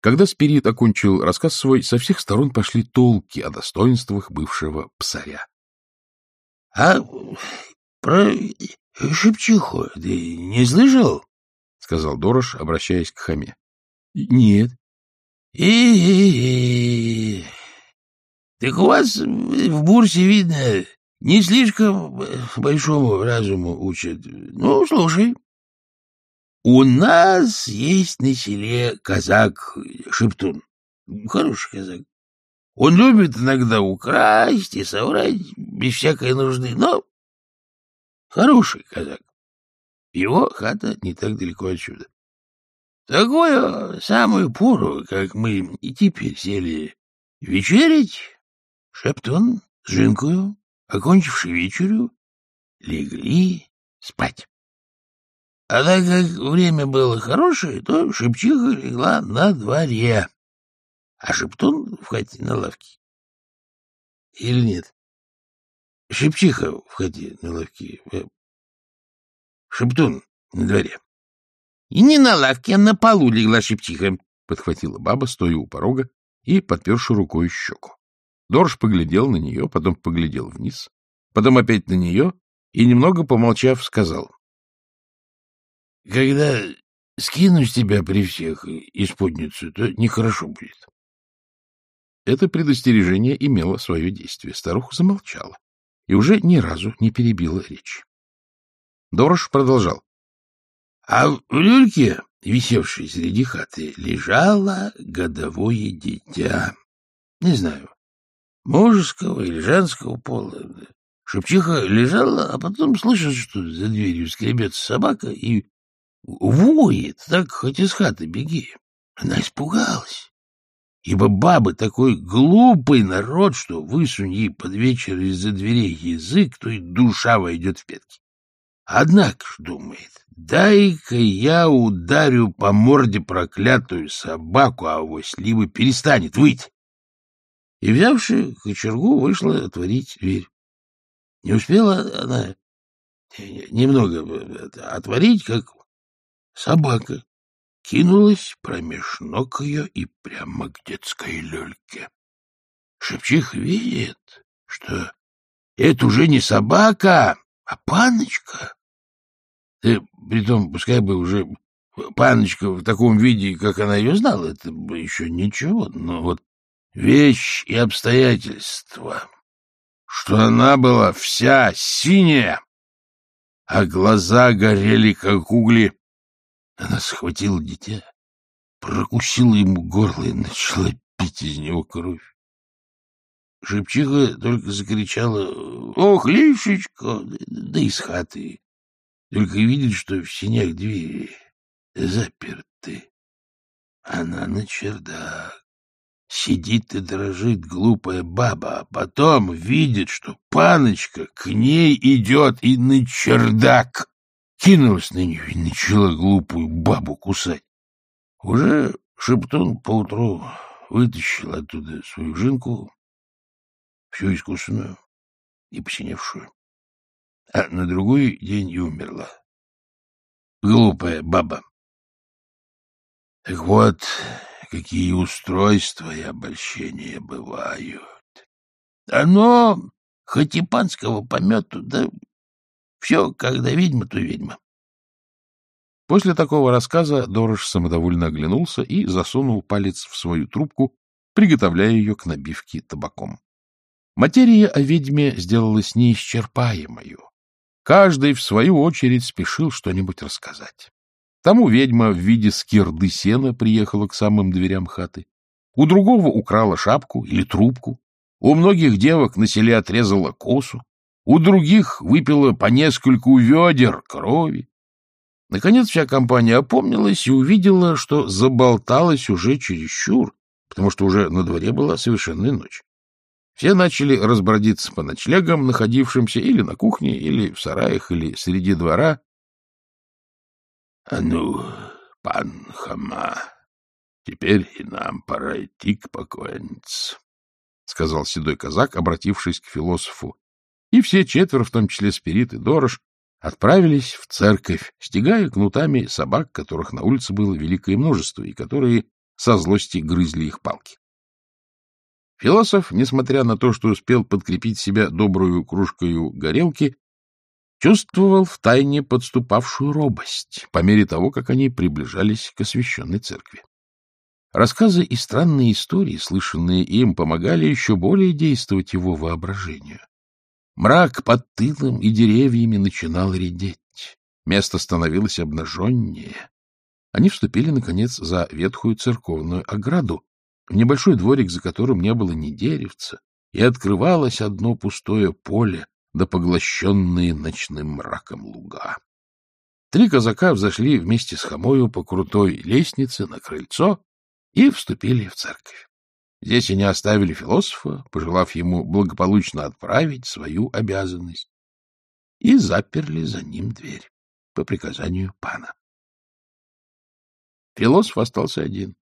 Когда Спирит окончил рассказ свой, со всех сторон пошли толки о достоинствах бывшего псаря. — А про Шепчиху ты не слышал? — сказал Дорош, обращаясь к хаме. — Нет. И, Так у вас в бурсе, видно, не слишком большому разуму учат. Ну, слушай. У нас есть на селе казак Шептун. Хороший казак. Он любит иногда украсть и соврать без всякой нужды, но хороший казак. Его хата не так далеко отсюда. Такую самую пору, как мы и теперь сели вечерить, Шептун с Жинкою, окончивши вечерю, легли спать. А так как время было хорошее, то Шепчиха легла на дворе, а Шептун в хате на лавке. Или нет? Шепчиха в хате на лавке. Э, Шептун на дворе. И не на лавке, а на полу легла шепчиха, — подхватила баба, стоя у порога и подперши рукой щеку. Дорж поглядел на нее, потом поглядел вниз, потом опять на нее и, немного помолчав, сказал. — Когда скину с тебя при всех исподницу, то нехорошо будет. Это предостережение имело свое действие. Старуха замолчала и уже ни разу не перебила речь. Дорож продолжал. А в люльке, висевшей среди хаты, лежало годовое дитя. Не знаю, мужского или женского пола. Шепчиха лежала, а потом слышит, что за дверью скребется собака и воет, так хоть из хаты беги. Она испугалась, ибо бабы такой глупый народ, что высунь ей под вечер из-за дверей язык, то и душа войдет в пятки. Однако думает, дай-ка я ударю по морде проклятую собаку, а авось либо перестанет выть. И, взявши кочергу, вышла отворить дверь. Не успела она немного отворить, как собака кинулась промеж ног ее и прямо к детской люльке. Шепчих видит, что это уже не собака, а паночка. Ты, притом, пускай бы уже паночка в таком виде, как она ее знала, это бы еще ничего, но вот вещь и обстоятельства, что она была вся синяя, а глаза горели, как угли. Она схватила дитя, прокусила ему горло и начала пить из него кровь. Шепчиха только закричала «Ох, лишечка!» да из хаты. Только видит, что в синях двери заперты. Она на чердак. Сидит и дрожит глупая баба, а потом видит, что паночка к ней идет и на чердак. Кинулась на нее и начала глупую бабу кусать. Уже Шептун поутру вытащил оттуда свою жинку, всю искусственную и посиневшую а на другой день и умерла. Глупая баба. Так вот, какие устройства и обольщения бывают. Оно, хоть и панского помету, да все, когда ведьма, то ведьма. После такого рассказа Дорож самодовольно оглянулся и засунул палец в свою трубку, приготовляя ее к набивке табаком. Материя о ведьме сделалась неисчерпаемою, Каждый, в свою очередь, спешил что-нибудь рассказать. Тому ведьма в виде скирды сена приехала к самым дверям хаты. У другого украла шапку или трубку. У многих девок на селе отрезала косу. У других выпила по нескольку ведер крови. Наконец вся компания опомнилась и увидела, что заболталась уже чересчур, потому что уже на дворе была совершенная ночь. Все начали разбродиться по ночлегам, находившимся или на кухне, или в сараях, или среди двора. — А ну, пан Хама, теперь и нам пора идти к покойнице, — сказал седой казак, обратившись к философу. И все четверо, в том числе Спирит и Дорож, отправились в церковь, стегая кнутами собак, которых на улице было великое множество, и которые со злости грызли их палки. Философ, несмотря на то, что успел подкрепить себя добрую кружкою горелки, чувствовал в тайне подступавшую робость по мере того, как они приближались к освященной церкви. Рассказы и странные истории, слышанные им, помогали еще более действовать его воображению. Мрак под тылом и деревьями начинал редеть. Место становилось обнаженнее. Они вступили, наконец, за ветхую церковную ограду, в небольшой дворик, за которым не было ни деревца, и открывалось одно пустое поле, да поглощенные ночным мраком луга. Три казака взошли вместе с Хомою по крутой лестнице на крыльцо и вступили в церковь. Здесь они оставили философа, пожелав ему благополучно отправить свою обязанность, и заперли за ним дверь по приказанию пана. Философ остался один.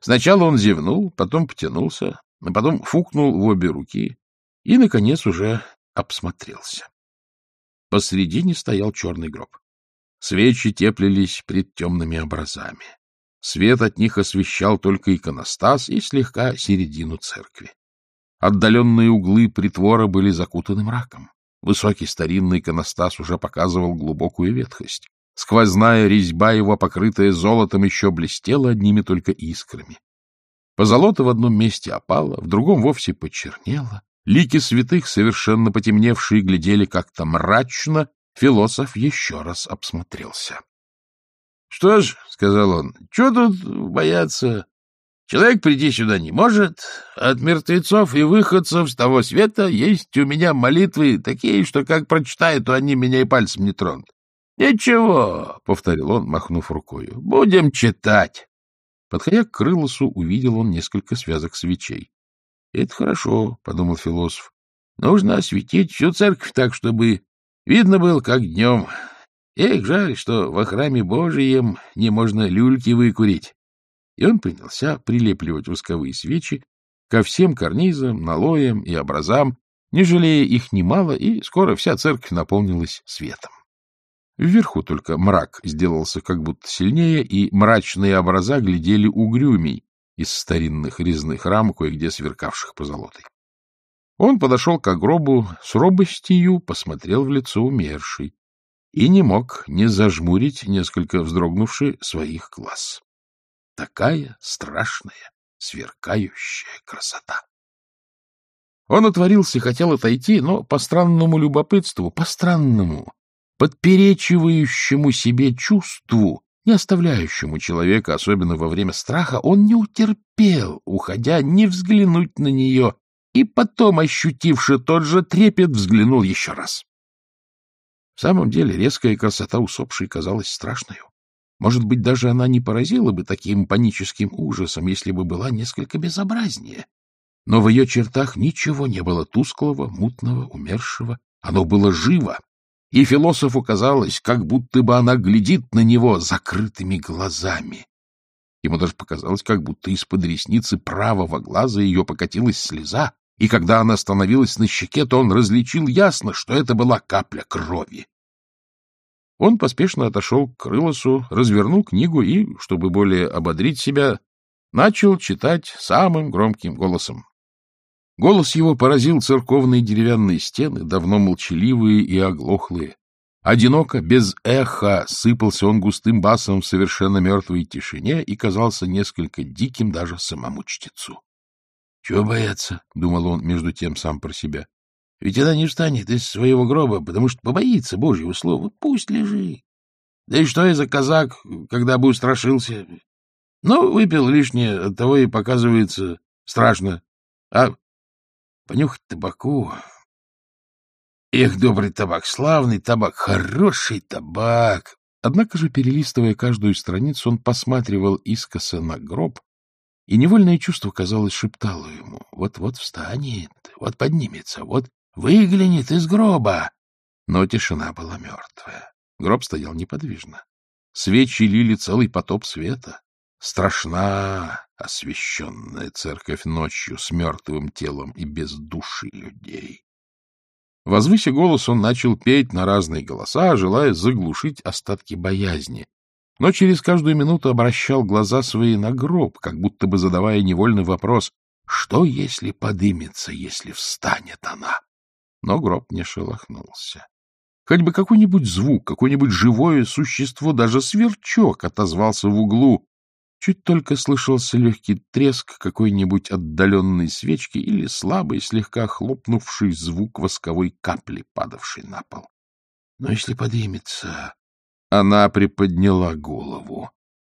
Сначала он зевнул, потом потянулся, а потом фукнул в обе руки и, наконец, уже обсмотрелся. Посредине стоял черный гроб. Свечи теплились пред темными образами. Свет от них освещал только иконостас и слегка середину церкви. Отдаленные углы притвора были закутаны мраком. Высокий старинный иконостас уже показывал глубокую ветхость. Сквозная резьба его, покрытая золотом, еще блестела одними только искрами. Позолота в одном месте опала, в другом вовсе почернела. Лики святых, совершенно потемневшие, глядели как-то мрачно. Философ еще раз обсмотрелся. — Что ж, — сказал он, — что тут бояться? Человек прийти сюда не может. От мертвецов и выходцев с того света есть у меня молитвы такие, что как прочитаю, то они меня и пальцем не тронут. — Ничего, — повторил он, махнув рукою, — будем читать. Подходя к крылосу, увидел он несколько связок свечей. — Это хорошо, — подумал философ. — Нужно осветить всю церковь так, чтобы видно было, как днем. Эх, жаль, что во храме Божием не можно люльки выкурить. И он принялся прилепливать восковые свечи ко всем карнизам, налоям и образам, не жалея их немало, и скоро вся церковь наполнилась светом. Вверху только мрак сделался как будто сильнее, и мрачные образа глядели угрюмей из старинных резных рам, кое-где сверкавших позолотой. Он подошел к гробу с робостью, посмотрел в лицо умершей и не мог не зажмурить, несколько вздрогнувший, своих глаз. Такая страшная, сверкающая красота! Он отворился, хотел отойти, но по странному любопытству, по странному, подперечивающему себе чувству, не оставляющему человека, особенно во время страха, он не утерпел, уходя, не взглянуть на нее, и потом, ощутивши тот же трепет, взглянул еще раз. В самом деле резкая красота усопшей казалась страшной. Может быть, даже она не поразила бы таким паническим ужасом, если бы была несколько безобразнее. Но в ее чертах ничего не было тусклого, мутного, умершего. Оно было живо, и философу казалось, как будто бы она глядит на него закрытыми глазами. Ему даже показалось, как будто из-под ресницы правого глаза ее покатилась слеза, и когда она остановилась на щеке, то он различил ясно, что это была капля крови. Он поспешно отошел к Крылосу, развернул книгу и, чтобы более ободрить себя, начал читать самым громким голосом. Голос его поразил церковные деревянные стены, давно молчаливые и оглохлые. Одиноко, без эха, сыпался он густым басом в совершенно мертвой тишине и казался несколько диким даже самому чтецу. — Чего бояться? — думал он между тем сам про себя. — Ведь она не встанет из своего гроба, потому что побоится Божьего слова. Пусть лежит. Да и что я за казак, когда бы устрашился? Ну, выпил лишнее, оттого и показывается страшно. А понюхать табаку. Эх, добрый табак, славный табак, хороший табак. Однако же, перелистывая каждую страницу, он посматривал искоса на гроб, и невольное чувство, казалось, шептало ему. Вот-вот встанет, вот поднимется, вот выглянет из гроба. Но тишина была мертвая. Гроб стоял неподвижно. Свечи лили целый потоп света. Страшна освященная церковь ночью с мертвым телом и без души людей. Возвыся голос, он начал петь на разные голоса, желая заглушить остатки боязни. Но через каждую минуту обращал глаза свои на гроб, как будто бы задавая невольный вопрос «Что, если подымется, если встанет она?» Но гроб не шелохнулся. Хоть бы какой-нибудь звук, какое-нибудь живое существо, даже сверчок отозвался в углу. Чуть только слышался легкий треск какой-нибудь отдаленной свечки или слабый, слегка хлопнувший звук восковой капли, падавшей на пол. Но если подымется... Она приподняла голову.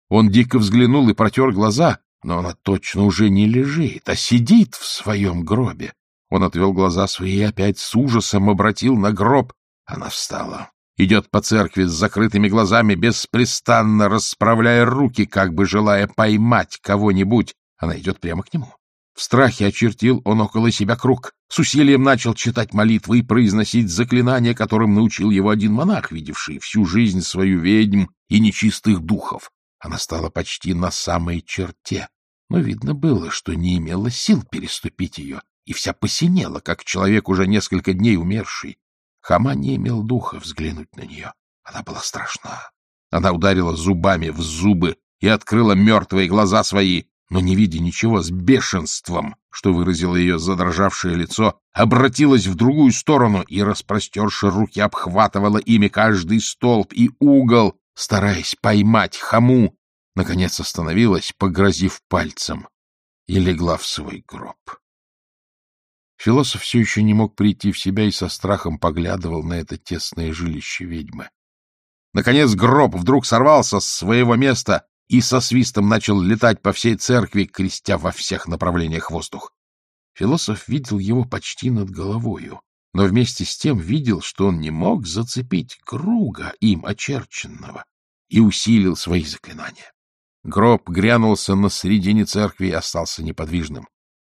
Он дико взглянул и протер глаза, но она точно уже не лежит, а сидит в своем гробе. Он отвел глаза свои и опять с ужасом обратил на гроб. Она встала, идет по церкви с закрытыми глазами, беспрестанно расправляя руки, как бы желая поймать кого-нибудь. Она идет прямо к нему. В страхе очертил он около себя круг. С усилием начал читать молитвы и произносить заклинания, которым научил его один монах, видевший всю жизнь свою ведьм и нечистых духов. Она стала почти на самой черте, но видно было, что не имела сил переступить ее, и вся посинела, как человек, уже несколько дней умерший. Хама не имел духа взглянуть на нее. Она была страшна. Она ударила зубами в зубы и открыла мертвые глаза свои, но, не видя ничего, с бешенством, что выразило ее задрожавшее лицо, обратилась в другую сторону и, распростерши руки, обхватывала ими каждый столб и угол, стараясь поймать хаму. Наконец остановилась, погрозив пальцем, и легла в свой гроб. Философ все еще не мог прийти в себя и со страхом поглядывал на это тесное жилище ведьмы. Наконец гроб вдруг сорвался с своего места и со свистом начал летать по всей церкви, крестя во всех направлениях воздух. Философ видел его почти над головою, но вместе с тем видел, что он не мог зацепить круга им очерченного, и усилил свои заклинания. Гроб грянулся на середине церкви и остался неподвижным.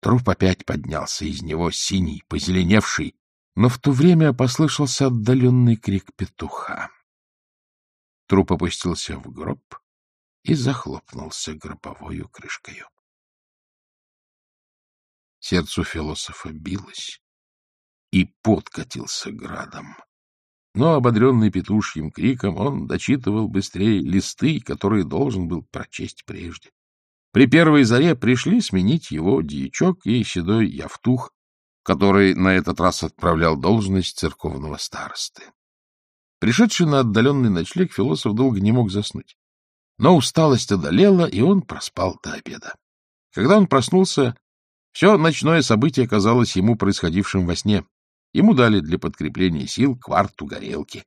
Труп опять поднялся из него, синий, позеленевший, но в то время послышался отдаленный крик петуха. Труп опустился в гроб и захлопнулся гробовою крышкою. Сердцу философа билось, и подкатился градом. Но, ободренный петушьим криком, он дочитывал быстрее листы, которые должен был прочесть прежде. При первой заре пришли сменить его дьячок и седой Явтух, который на этот раз отправлял должность церковного старосты. Пришедший на отдаленный ночлег, философ долго не мог заснуть. Но усталость одолела, и он проспал до обеда. Когда он проснулся, все ночное событие казалось ему происходившим во сне. Ему дали для подкрепления сил кварту горелки.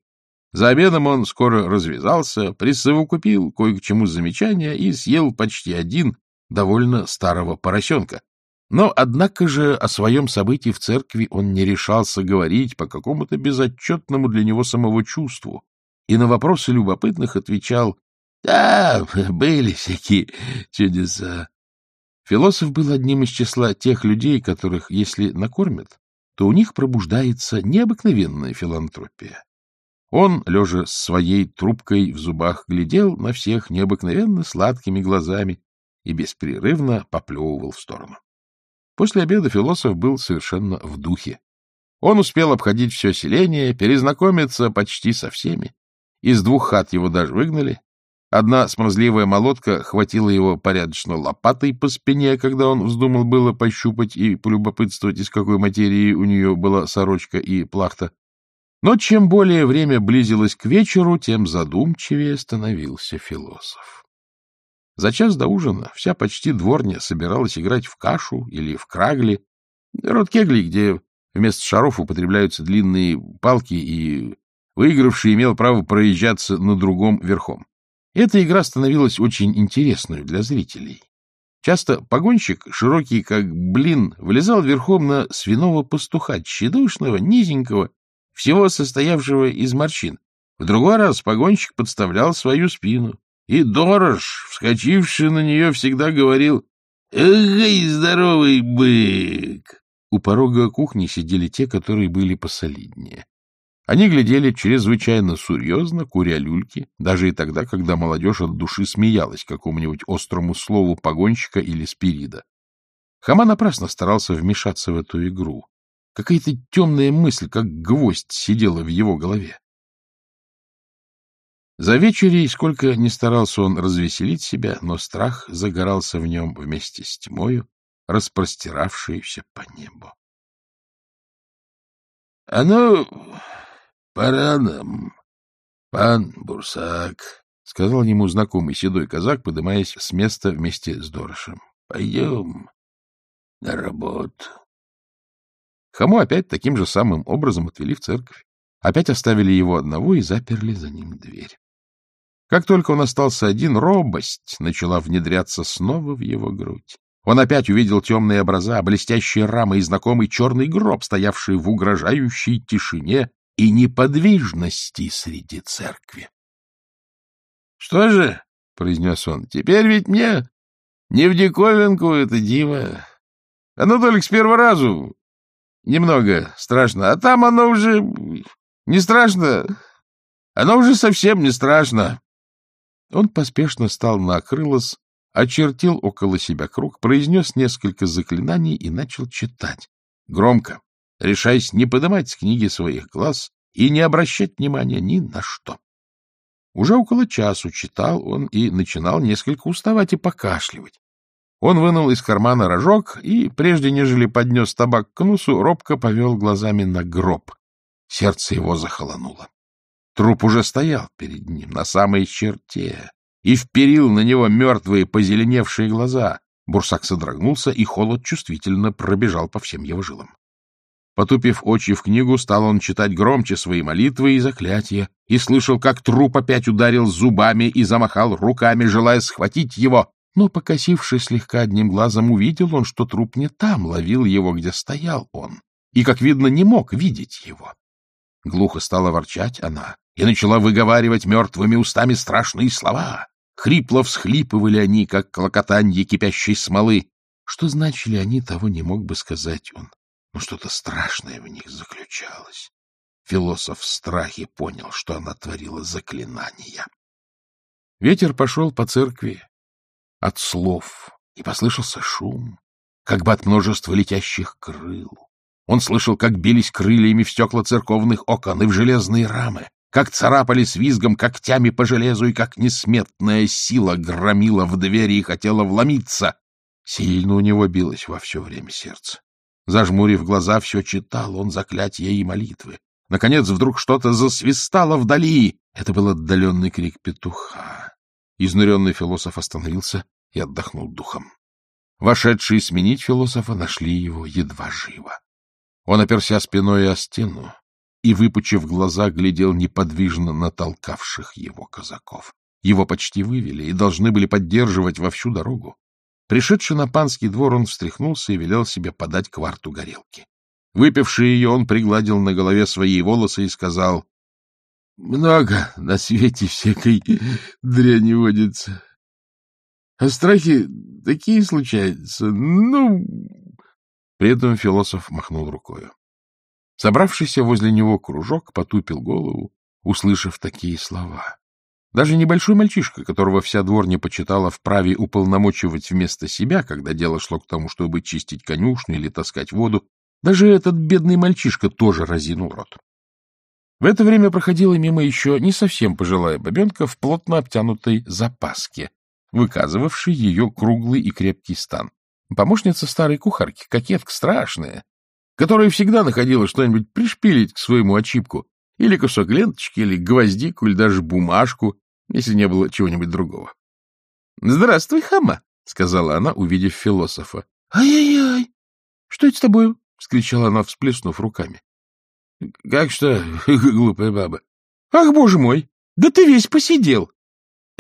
За обедом он скоро развязался, присовокупил кое к чему замечания и съел почти один довольно старого поросенка. Но, однако же, о своем событии в церкви он не решался говорить по какому-то безотчетному для него самого чувству, и на вопросы любопытных отвечал «Да, были всякие чудеса». Философ был одним из числа тех людей, которых, если накормят, то у них пробуждается необыкновенная филантропия. Он, лежа с своей трубкой в зубах, глядел на всех необыкновенно сладкими глазами и беспрерывно поплевывал в сторону. После обеда философ был совершенно в духе. Он успел обходить все селение, перезнакомиться почти со всеми. Из двух хат его даже выгнали. Одна смазливая молотка хватила его порядочно лопатой по спине, когда он вздумал было пощупать и полюбопытствовать, из какой материи у нее была сорочка и плахта. Но чем более время близилось к вечеру, тем задумчивее становился философ. За час до ужина вся почти дворня собиралась играть в кашу или в крагли, род кегли, где вместо шаров употребляются длинные палки, и выигравший имел право проезжаться на другом верхом. Эта игра становилась очень интересной для зрителей. Часто погонщик, широкий как блин, влезал верхом на свиного пастуха, тщедушного, низенького, всего состоявшего из морщин. В другой раз погонщик подставлял свою спину, и Дорож, вскочивший на нее, всегда говорил «Эй, здоровый бык!» У порога кухни сидели те, которые были посолиднее. Они глядели чрезвычайно серьезно, куря люльки, даже и тогда, когда молодежь от души смеялась какому-нибудь острому слову погонщика или спирида. Хама напрасно старался вмешаться в эту игру. Какая-то темная мысль, как гвоздь, сидела в его голове. За вечерей, сколько ни старался он развеселить себя, но страх загорался в нем вместе с тьмою, распростиравшуюся по небу. — А ну, пора нам, пан Бурсак, — сказал ему знакомый седой казак, подымаясь с места вместе с Дорошем. — Пойдем на работу. Хаму опять таким же самым образом отвели в церковь. Опять оставили его одного и заперли за ним дверь. Как только он остался один, робость начала внедряться снова в его грудь. Он опять увидел темные образа, блестящие рамы и знакомый черный гроб, стоявший в угрожающей тишине и неподвижности среди церкви. — Что же, — произнес он, — теперь ведь мне не в диковинку это диво. Оно только с первого разу немного страшно, а там оно уже не страшно. Оно уже совсем не страшно. Он поспешно стал на крылос, очертил около себя круг, произнес несколько заклинаний и начал читать. Громко, решаясь не поднимать с книги своих глаз и не обращать внимания ни на что. Уже около часу читал он и начинал несколько уставать и покашливать. Он вынул из кармана рожок и, прежде нежели поднес табак к носу, робко повел глазами на гроб. Сердце его захолонуло. Труп уже стоял перед ним, на самой черте, и вперил на него мертвые позеленевшие глаза. Бурсак содрогнулся, и холод чувствительно пробежал по всем его жилам. Потупив очи в книгу, стал он читать громче свои молитвы и заклятия, и слышал, как труп опять ударил зубами и замахал руками, желая схватить его. Но, покосившись слегка одним глазом, увидел он, что труп не там, ловил его, где стоял он, и, как видно, не мог видеть его. Глухо стала ворчать она и начала выговаривать мертвыми устами страшные слова. Хрипло всхлипывали они, как клокотанье кипящей смолы. Что значили они, того не мог бы сказать он. Но что-то страшное в них заключалось. Философ в страхе понял, что она творила заклинания. Ветер пошел по церкви от слов, и послышался шум, как бы от множества летящих крыл. Он слышал, как бились крыльями в стекла церковных окон и в железные рамы, как царапали с визгом когтями по железу и как несметная сила громила в двери и хотела вломиться. Сильно у него билось во все время сердце. Зажмурив глаза, все читал он заклятия и молитвы. Наконец вдруг что-то засвистало вдали. Это был отдаленный крик петуха. Изнуренный философ остановился и отдохнул духом. Вошедшие сменить философа нашли его едва живо. Он оперся спиной о стену, и, выпучив глаза, глядел неподвижно на толкавших его казаков. Его почти вывели и должны были поддерживать во всю дорогу. Пришедший на панский двор, он встряхнулся и велел себе подать кварту горелки. Выпивший ее, он пригладил на голове свои волосы и сказал, — Много на свете всякой дряни водится. А страхи такие случаются. Ну... При этом философ махнул рукою. Собравшийся возле него кружок потупил голову, услышав такие слова. Даже небольшой мальчишка, которого вся дворня почитала вправе уполномочивать вместо себя, когда дело шло к тому, чтобы чистить конюшню или таскать воду, даже этот бедный мальчишка тоже разинул рот. В это время проходила мимо еще не совсем пожилая бабенка в плотно обтянутой запаске, выказывавшей ее круглый и крепкий стан. Помощница старой кухарки, кокетка страшная, которая всегда находила что-нибудь пришпилить к своему очипку, или кусок ленточки, или гвоздику, или даже бумажку, если не было чего-нибудь другого. — Здравствуй, хама, — сказала она, увидев философа. «Ай — Ай-яй-яй! Что это с тобою? — вскричала она, всплеснув руками. — Как что, глупая баба? — Ах, боже мой! Да ты весь посидел! —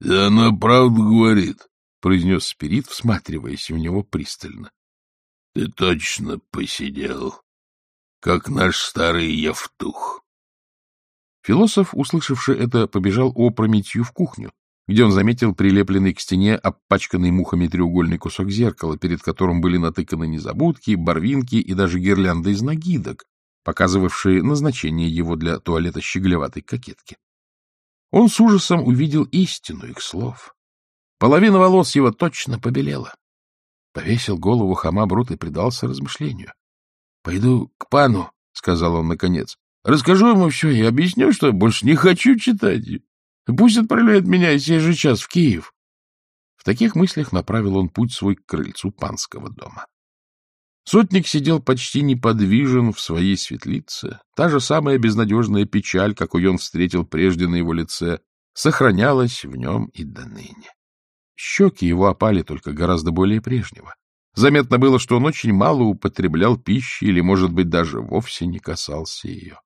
Да она правду говорит, — произнес Спирит, всматриваясь в него пристально. — Ты точно посидел, как наш старый Евтух. Философ, услышавший это, побежал опрометью в кухню, где он заметил прилепленный к стене опачканный мухами треугольный кусок зеркала, перед которым были натыканы незабудки, барвинки и даже гирлянды из нагидок, показывавшие назначение его для туалета щеглеватой кокетки. Он с ужасом увидел истину их слов. Половина волос его точно побелела. Повесил голову хама Брут и предался размышлению. — Пойду к пану, — сказал он наконец. — Расскажу ему все и объясню, что больше не хочу читать. Пусть отправляет меня сей же час в Киев. В таких мыслях направил он путь свой к крыльцу панского дома. Сотник сидел почти неподвижен в своей светлице. Та же самая безнадежная печаль, какой он встретил прежде на его лице, сохранялась в нем и до ныне. Щеки его опали только гораздо более прежнего. Заметно было, что он очень мало употреблял пищи или, может быть, даже вовсе не касался ее.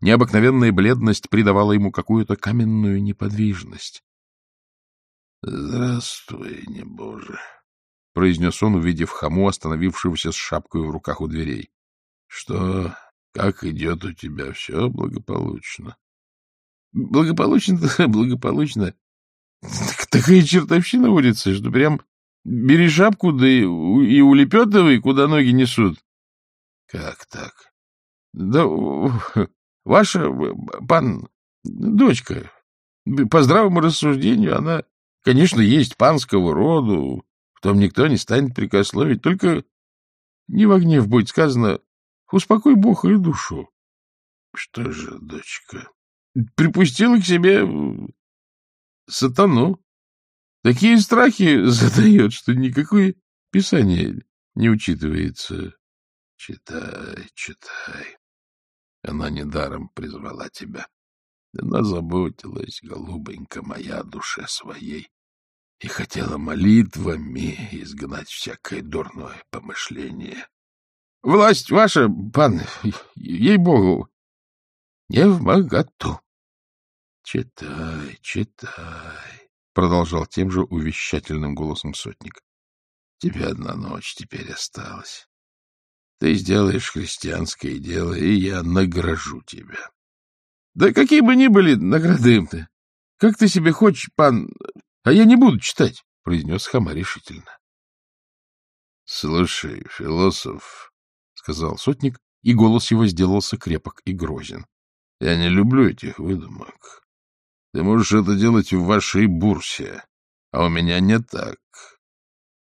Необыкновенная бледность придавала ему какую-то каменную неподвижность. — Здравствуй, небоже! произнес он, увидев хаму, остановившегося с шапкой в руках у дверей. — Что, как идет у тебя все благополучно? — Благополучно-то благополучно. Такая чертовщина улице, что прям бери шапку, да и, и улепетывай, куда ноги несут. — Как так? — Да ваша, пан, дочка, по здравому рассуждению, она, конечно, есть панского роду, в том никто не станет прикословить. Только не в гнев будет сказано, успокой Бог и душу. Что же, дочка? Припустила к себе сатану. Такие страхи задает, что никакое писание не учитывается. Читай, читай. Она недаром призвала тебя. Она заботилась, голубенька моя, душе своей и хотела молитвами изгнать всякое дурное помышление. — Власть ваша, пан, ей-богу, не в моготу. — Читай, читай, — продолжал тем же увещательным голосом сотник. — Тебе одна ночь теперь осталась. Ты сделаешь христианское дело, и я награжу тебя. — Да какие бы ни были награды им-то! Как ты себе хочешь, пан, — А я не буду читать, — произнес Хама решительно. — Слушай, философ, — сказал сотник, и голос его сделался крепок и грозен. — Я не люблю этих выдумок. Ты можешь это делать в вашей бурсе, а у меня не так.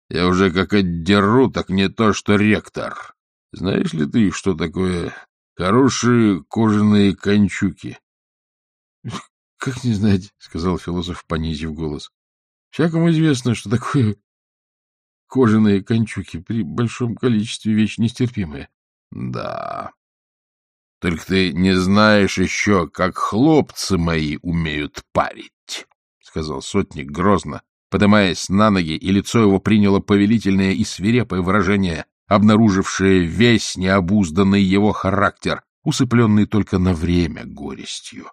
Я уже как отдеру, так не то, что ректор. Знаешь ли ты, что такое хорошие кожаные кончуки? — Как не знать, — сказал философ, понизив голос. Всякому известно, что такое кожаные кончуки при большом количестве вещь нестерпимая. — Да. Только ты не знаешь еще, как хлопцы мои умеют парить, — сказал сотник грозно, подымаясь на ноги, и лицо его приняло повелительное и свирепое выражение, обнаружившее весь необузданный его характер, усыпленный только на время горестью.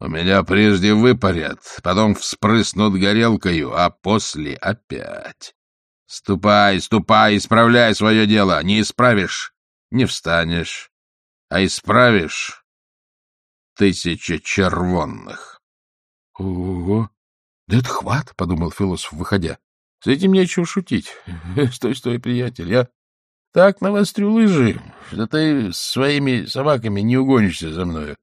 У меня прежде выпарят, потом вспрыснут горелкою, а после опять. Ступай, ступай, исправляй свое дело. Не исправишь — не встанешь, а исправишь — тысяча червонных. — Ого! Да это хват, — подумал философ, выходя. — С этим нечего шутить. Стой, стой, приятель, я так навострю лыжи, что ты своими собаками не угонишься за мною.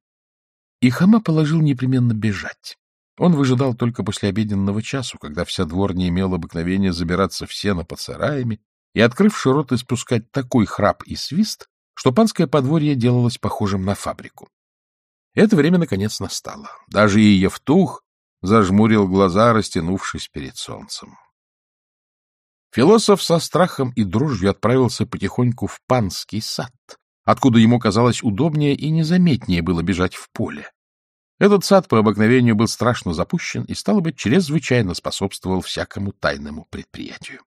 И Хама положил непременно бежать. Он выжидал только после обеденного часу, когда вся двор не имела обыкновения забираться в сено под сараями и, открывши рот, испускать такой храп и свист, что панское подворье делалось похожим на фабрику. Это время, наконец, настало. Даже и Евтух зажмурил глаза, растянувшись перед солнцем. Философ со страхом и дружью отправился потихоньку в панский сад, откуда ему казалось удобнее и незаметнее было бежать в поле. Этот сад по обыкновению был страшно запущен и, стало быть, чрезвычайно способствовал всякому тайному предприятию.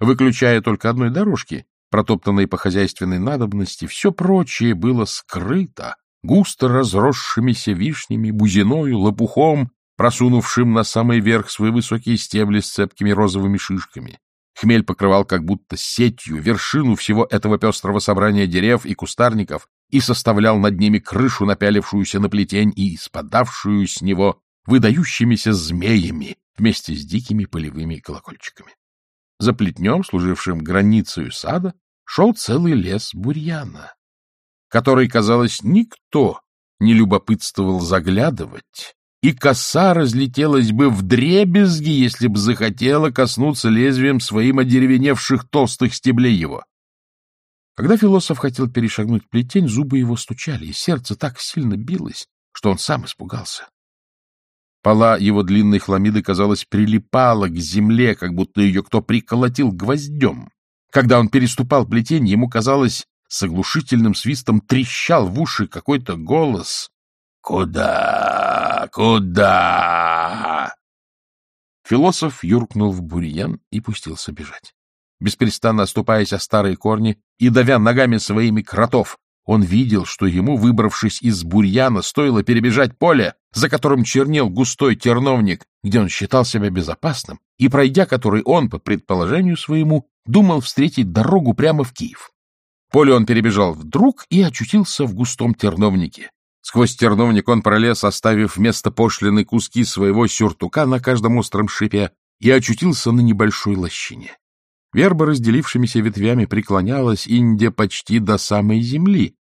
Выключая только одной дорожки, протоптанной по хозяйственной надобности, все прочее было скрыто густо разросшимися вишнями, бузиною, лопухом, просунувшим на самый верх свои высокие стебли с цепкими розовыми шишками. Хмель покрывал как будто сетью вершину всего этого пестрого собрания дерев и кустарников и составлял над ними крышу, напялившуюся на плетень и спадавшую с него выдающимися змеями вместе с дикими полевыми колокольчиками. За плетнем, служившим границей сада, шел целый лес бурьяна, который, казалось, никто не любопытствовал заглядывать, и коса разлетелась бы в дребезги, если бы захотела коснуться лезвием своим одеревеневших толстых стеблей его. Когда философ хотел перешагнуть плетень, зубы его стучали, и сердце так сильно билось, что он сам испугался. Пола его длинной хламиды, казалось, прилипала к земле, как будто ее кто приколотил гвоздем. Когда он переступал плетень, ему казалось, с оглушительным свистом трещал в уши какой-то голос. «Куда? Куда?» Философ юркнул в бурьян и пустился бежать беспрестанно оступаясь о старые корни и давя ногами своими кротов. Он видел, что ему, выбравшись из бурьяна, стоило перебежать поле, за которым чернел густой терновник, где он считал себя безопасным, и пройдя который он, по предположению своему, думал встретить дорогу прямо в Киев. Поле он перебежал вдруг и очутился в густом терновнике. Сквозь терновник он пролез, оставив вместо пошлины куски своего сюртука на каждом остром шипе, и очутился на небольшой лощине. Верба разделившимися ветвями преклонялась Инде почти до самой земли.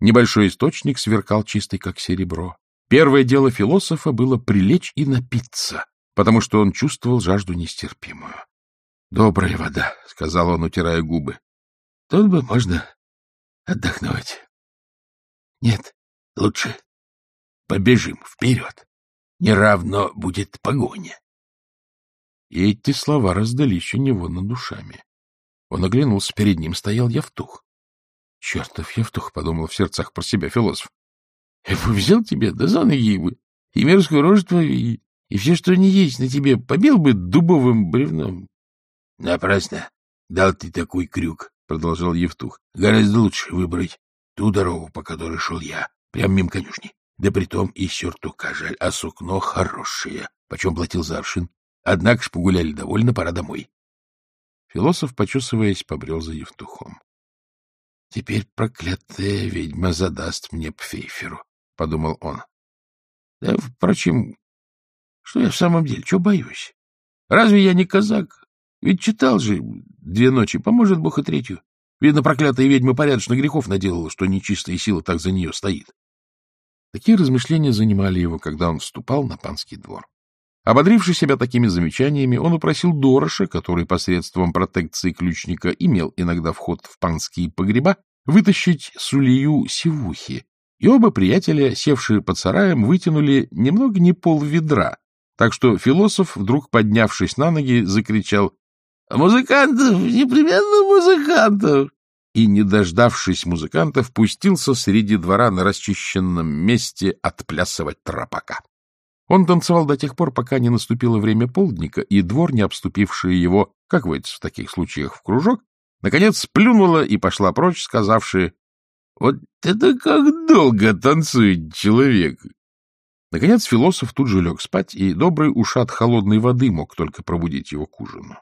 Небольшой источник сверкал чистый, как серебро. Первое дело философа было прилечь и напиться, потому что он чувствовал жажду нестерпимую. — Добрая вода, — сказал он, утирая губы. — Тут бы можно отдохнуть. — Нет, лучше побежим вперед. Неравно будет погоня. И эти слова раздались у него над душами. Он оглянулся, перед ним стоял Явтух. — Чертов Явтух, — подумал в сердцах про себя философ. — Я бы взял тебя до зоны Ивы, и мерзкую рожу твою, и, и все, что не есть на тебе, побил бы дубовым бревном. — Напрасно. Дал ты такой крюк, — продолжал Евтух. — Гораздо лучше выбрать ту дорогу, по которой шел я, прямо мимо конюшни. Да притом и сюртука жаль, а сукно хорошее. Почем платил за аршин? Однако ж погуляли довольно, пора домой. Философ, почесываясь, побрел за Евтухом. — Теперь проклятая ведьма задаст мне пфейферу, — подумал он. — Да, впрочем, что я в самом деле, чего боюсь? Разве я не казак? Ведь читал же две ночи, поможет Бог и третью. Видно, проклятая ведьма порядочно грехов наделала, что нечистая сила так за нее стоит. Такие размышления занимали его, когда он вступал на панский двор. Ободривший себя такими замечаниями, он упросил Дороша, который посредством протекции ключника имел иногда вход в панские погреба, вытащить сулию сивухи, и оба приятеля, севшие под сараем, вытянули немного не пол ведра, так что философ, вдруг поднявшись на ноги, закричал «Музыкантов! Непременно музыкантов!» И, не дождавшись музыкантов, пустился среди двора на расчищенном месте отплясывать тропака. Он танцевал до тех пор, пока не наступило время полдника, и двор, не обступивший его, как водится в таких случаях, в кружок, наконец сплюнула и пошла прочь, сказавшая «Вот это как долго танцует человек!» Наконец философ тут же лег спать, и добрый ушат холодной воды мог только пробудить его к ужину.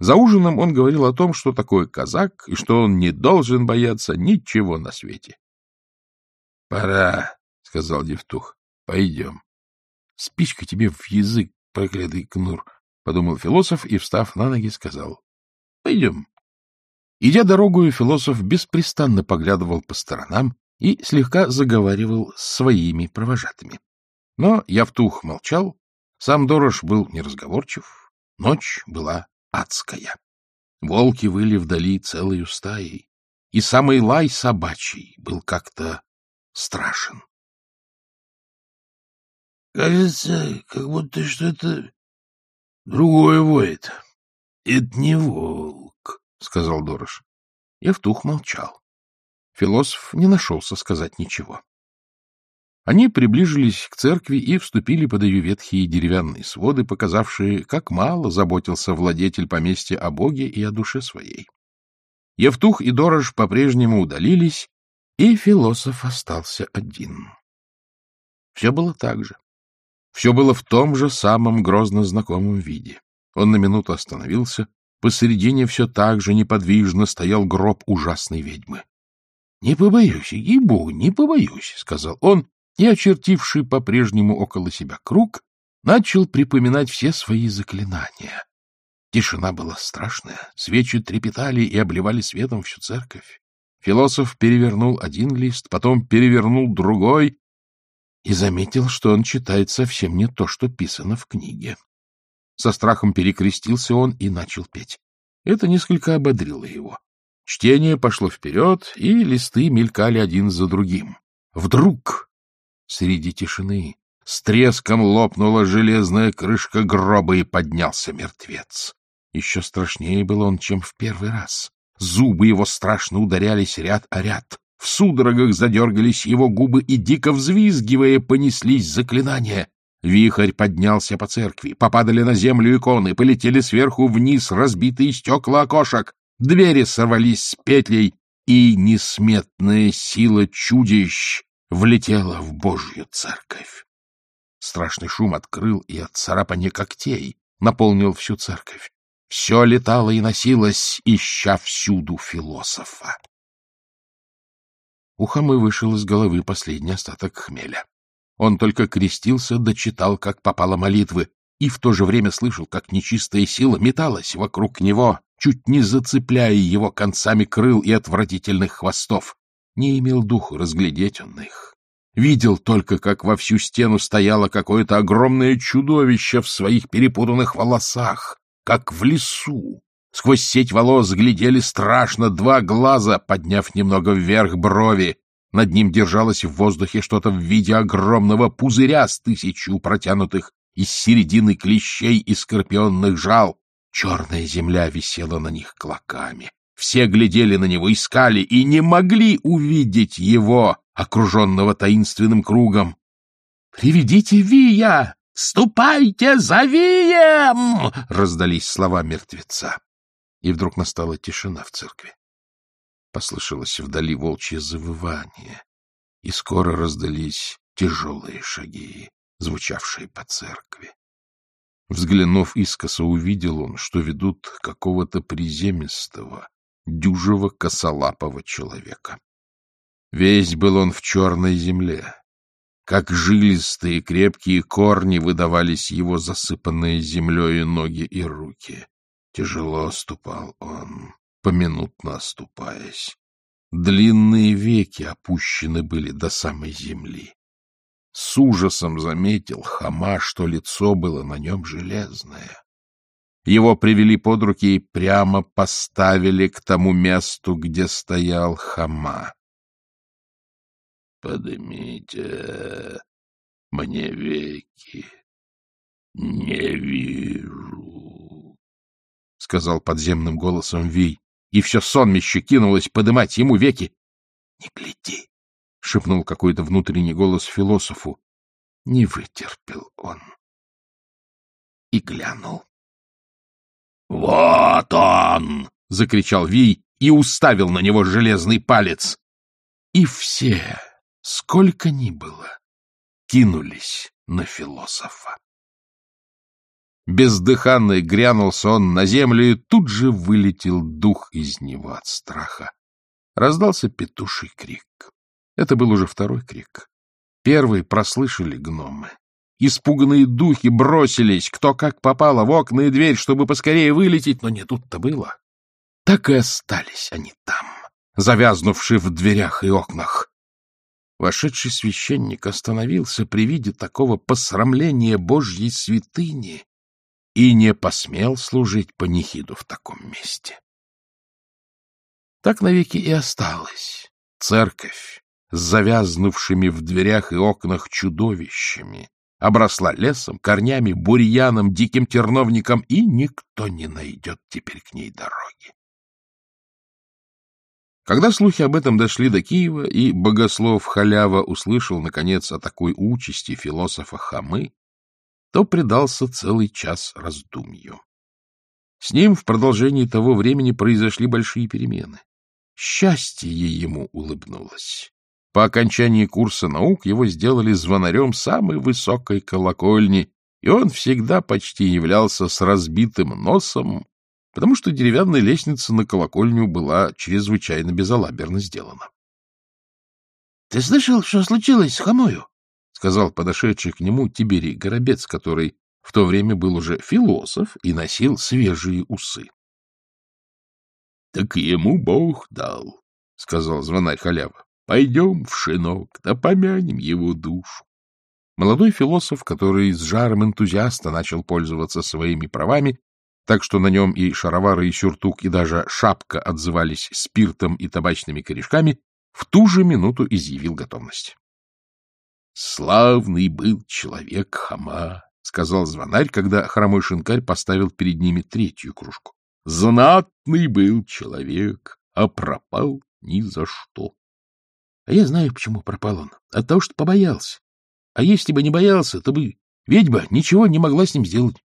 За ужином он говорил о том, что такое казак, и что он не должен бояться ничего на свете. — Пора, — сказал Евтух, — пойдем. Спичка тебе в язык, проклятый кнур, — подумал философ и, встав на ноги, сказал. — Пойдем. Идя дорогою, философ беспрестанно поглядывал по сторонам и слегка заговаривал с своими провожатыми. Но Явтух молчал, сам Дорож был неразговорчив, ночь была адская. Волки выли вдали целою стаей, и самый лай собачий был как-то страшен. — Кажется, как будто что-то другое воет. — Это не волк, — сказал Дорож. Евтух молчал. Философ не нашелся сказать ничего. Они приближились к церкви и вступили под ее ветхие деревянные своды, показавшие, как мало заботился владетель поместья о Боге и о душе своей. Евтух и Дорож по-прежнему удалились, и философ остался один. Все было так же. Все было в том же самом грозно знакомом виде. Он на минуту остановился. Посередине все так же неподвижно стоял гроб ужасной ведьмы. — Не побоюсь, ей-богу, не побоюсь, — сказал он, и, очертивший по-прежнему около себя круг, начал припоминать все свои заклинания. Тишина была страшная, свечи трепетали и обливали светом всю церковь. Философ перевернул один лист, потом перевернул другой, и заметил, что он читает совсем не то, что писано в книге. Со страхом перекрестился он и начал петь. Это несколько ободрило его. Чтение пошло вперед, и листы мелькали один за другим. Вдруг среди тишины с треском лопнула железная крышка гроба, и поднялся мертвец. Еще страшнее был он, чем в первый раз. Зубы его страшно ударялись ряд о ряд. В судорогах задергались его губы, и, дико взвизгивая, понеслись заклинания. Вихрь поднялся по церкви, попадали на землю иконы, полетели сверху вниз разбитые стекла окошек, двери сорвались с петлей, и несметная сила чудищ влетела в Божью церковь. Страшный шум открыл и от царапания когтей наполнил всю церковь. Все летало и носилось, ища всюду философа. У Хамы вышел из головы последний остаток хмеля. Он только крестился, дочитал, как попало молитвы, и в то же время слышал, как нечистая сила металась вокруг него, чуть не зацепляя его концами крыл и отвратительных хвостов. Не имел духу разглядеть он их. Видел только, как во всю стену стояло какое-то огромное чудовище в своих перепутанных волосах, как в лесу. Сквозь сеть волос глядели страшно два глаза, подняв немного вверх брови. Над ним держалось в воздухе что-то в виде огромного пузыря с тысячу протянутых из середины клещей и скорпионных жал. Черная земля висела на них клоками. Все глядели на него, искали и не могли увидеть его, окруженного таинственным кругом. — Приведите Вия! Ступайте за Вием! — раздались слова мертвеца. И вдруг настала тишина в церкви. Послышалось вдали волчье завывание, и скоро раздались тяжелые шаги, звучавшие по церкви. Взглянув искоса, увидел он, что ведут какого-то приземистого, дюжего косолапого человека. Весь был он в черной земле. Как жилистые крепкие корни выдавались его засыпанные землей ноги и руки. Тяжело ступал он, поминутно оступаясь. Длинные веки опущены были до самой земли. С ужасом заметил Хама, что лицо было на нем железное. Его привели под руки и прямо поставили к тому месту, где стоял Хама. — Поднимите мне веки, не вижу, — сказал подземным голосом Вий, и все сонмище кинулось подымать ему веки. — Не гляди, — шепнул какой-то внутренний голос философу. Не вытерпел он и глянул. — Вот он! — закричал Вий и уставил на него железный палец. И все сколько ни было, кинулись на философа. Бездыханный грянулся он на землю, и тут же вылетел дух из него от страха. Раздался петуший крик. Это был уже второй крик. Первый прослышали гномы. Испуганные духи бросились, кто как попало, в окна и дверь, чтобы поскорее вылететь, но не тут-то было. Так и остались они там, завязнувшие в дверях и окнах. Вошедший священник остановился при виде такого посрамления Божьей святыни и не посмел служить панихиду в таком месте. Так навеки и осталась церковь с завязнувшими в дверях и окнах чудовищами, обросла лесом, корнями, бурьяном, диким терновником, и никто не найдет теперь к ней дороги. Когда слухи об этом дошли до Киева, и богослов Халява услышал, наконец, о такой участи философа Хамы, то предался целый час раздумью. С ним в продолжении того времени произошли большие перемены. Счастье ему улыбнулось. По окончании курса наук его сделали звонарем самой высокой колокольни, и он всегда почти являлся с разбитым носом потому что деревянная лестница на колокольню была чрезвычайно безалаберно сделана. — Ты слышал, что случилось с Хамою? — сказал подошедший к нему Тиберий Горобец, который в то время был уже философ и носил свежие усы. — Так ему Бог дал, — сказал звонарь халява. — Пойдем в шинок, да помянем его душу. Молодой философ, который с жаром энтузиаста начал пользоваться своими правами, так что на нем и шаровары, и сюртук, и даже шапка отзывались спиртом и табачными корешками, в ту же минуту изъявил готовность. — Славный был человек Хама, — сказал звонарь, когда хромой шинкарь поставил перед ними третью кружку. — Знатный был человек, а пропал ни за что. — А я знаю, почему пропал он. От того, что побоялся. А если бы не боялся, то бы ведьма ничего не могла с ним сделать.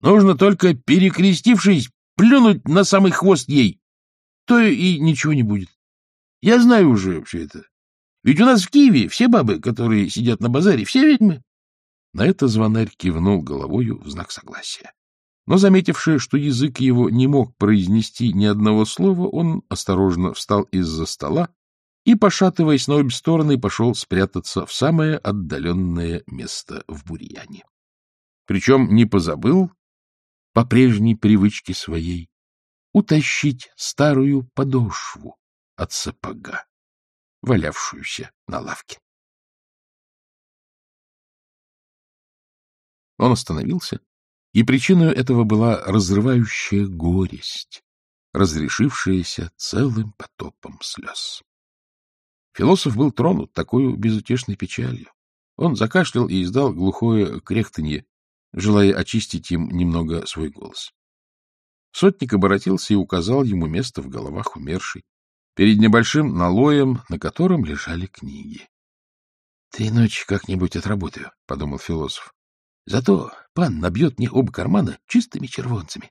Нужно только, перекрестившись, плюнуть на самый хвост ей. То и ничего не будет. Я знаю уже все это. Ведь у нас в Киеве все бабы, которые сидят на базаре, все ведьмы. На это звонарь кивнул головою в знак согласия. Но, заметивши, что язык его не мог произнести ни одного слова, он осторожно встал из-за стола и, пошатываясь на обе стороны, пошел спрятаться в самое отдаленное место в бурьяне. Причем не позабыл, по прежней привычке своей, утащить старую подошву от сапога, валявшуюся на лавке. Он остановился, и причиной этого была разрывающая горесть, разрешившаяся целым потопом слез. Философ был тронут такой безутешной печалью. Он закашлял и издал глухое кряхтанье, желая очистить им немного свой голос. Сотник обратился и указал ему место в головах умершей, перед небольшим налоем, на котором лежали книги. — Три ночи как-нибудь отработаю, — подумал философ. — Зато пан набьет мне оба кармана чистыми червонцами.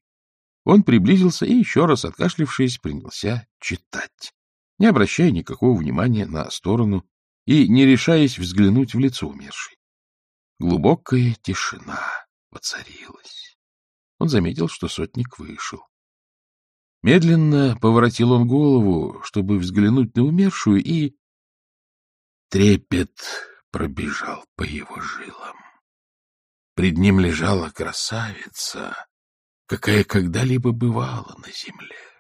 Он приблизился и, еще раз откашлившись, принялся читать, не обращая никакого внимания на сторону и не решаясь взглянуть в лицо умершей. Глубокая тишина воцарилась. Он заметил, что сотник вышел. Медленно поворотил он голову, чтобы взглянуть на умершую, и трепет пробежал по его жилам. Пред ним лежала красавица, какая когда-либо бывала на земле.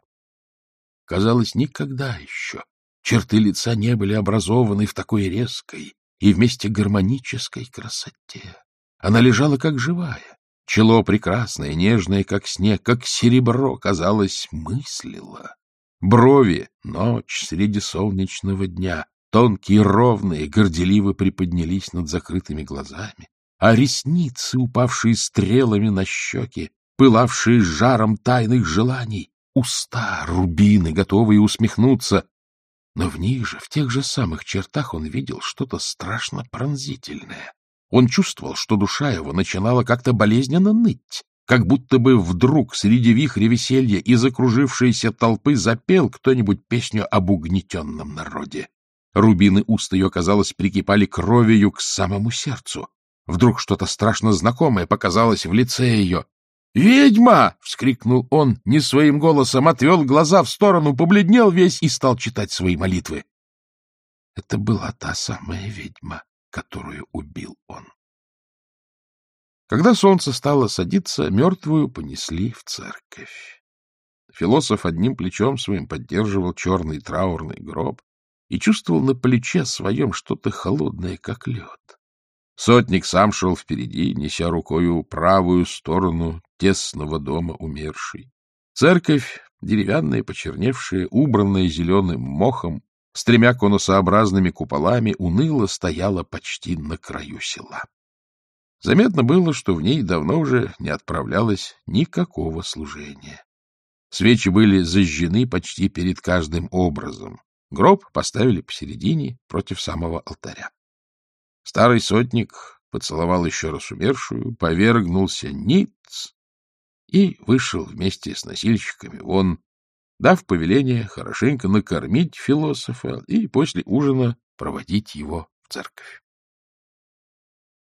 Казалось, никогда еще черты лица не были образованы в такой резкой и вместе гармонической красоте. Она лежала как живая, Чело прекрасное, нежное, как снег, как серебро, казалось, мыслило. Брови — ночь среди солнечного дня, тонкие, ровные, горделиво приподнялись над закрытыми глазами, а ресницы, упавшие стрелами на щеки, пылавшие жаром тайных желаний, уста, рубины, готовые усмехнуться. Но в них же, в тех же самых чертах он видел что-то страшно пронзительное. Он чувствовал, что душа его начинала как-то болезненно ныть, как будто бы вдруг среди вихря веселья и закружившейся толпы запел кто-нибудь песню об угнетенном народе. Рубины уст ее, казалось, прикипали кровью к самому сердцу. Вдруг что-то страшно знакомое показалось в лице ее. «Ведьма!» — вскрикнул он не своим голосом, отвел глаза в сторону, побледнел весь и стал читать свои молитвы. Это была та самая ведьма, которую убил он. Когда солнце стало садиться, мертвую понесли в церковь. Философ одним плечом своим поддерживал черный траурный гроб и чувствовал на плече своем что-то холодное, как лед. Сотник сам шел впереди, неся рукою правую сторону тесного дома умершей. Церковь, деревянная, почерневшая, убранная зеленым мохом, с тремя конусообразными куполами уныло стояла почти на краю села. Заметно было, что в ней давно уже не отправлялось никакого служения. Свечи были зажжены почти перед каждым образом. Гроб поставили посередине, против самого алтаря. Старый сотник поцеловал еще раз умершую, повергнулся ниц и вышел вместе с носильщиками вон, дав повеление хорошенько накормить философа и после ужина проводить его в церковь.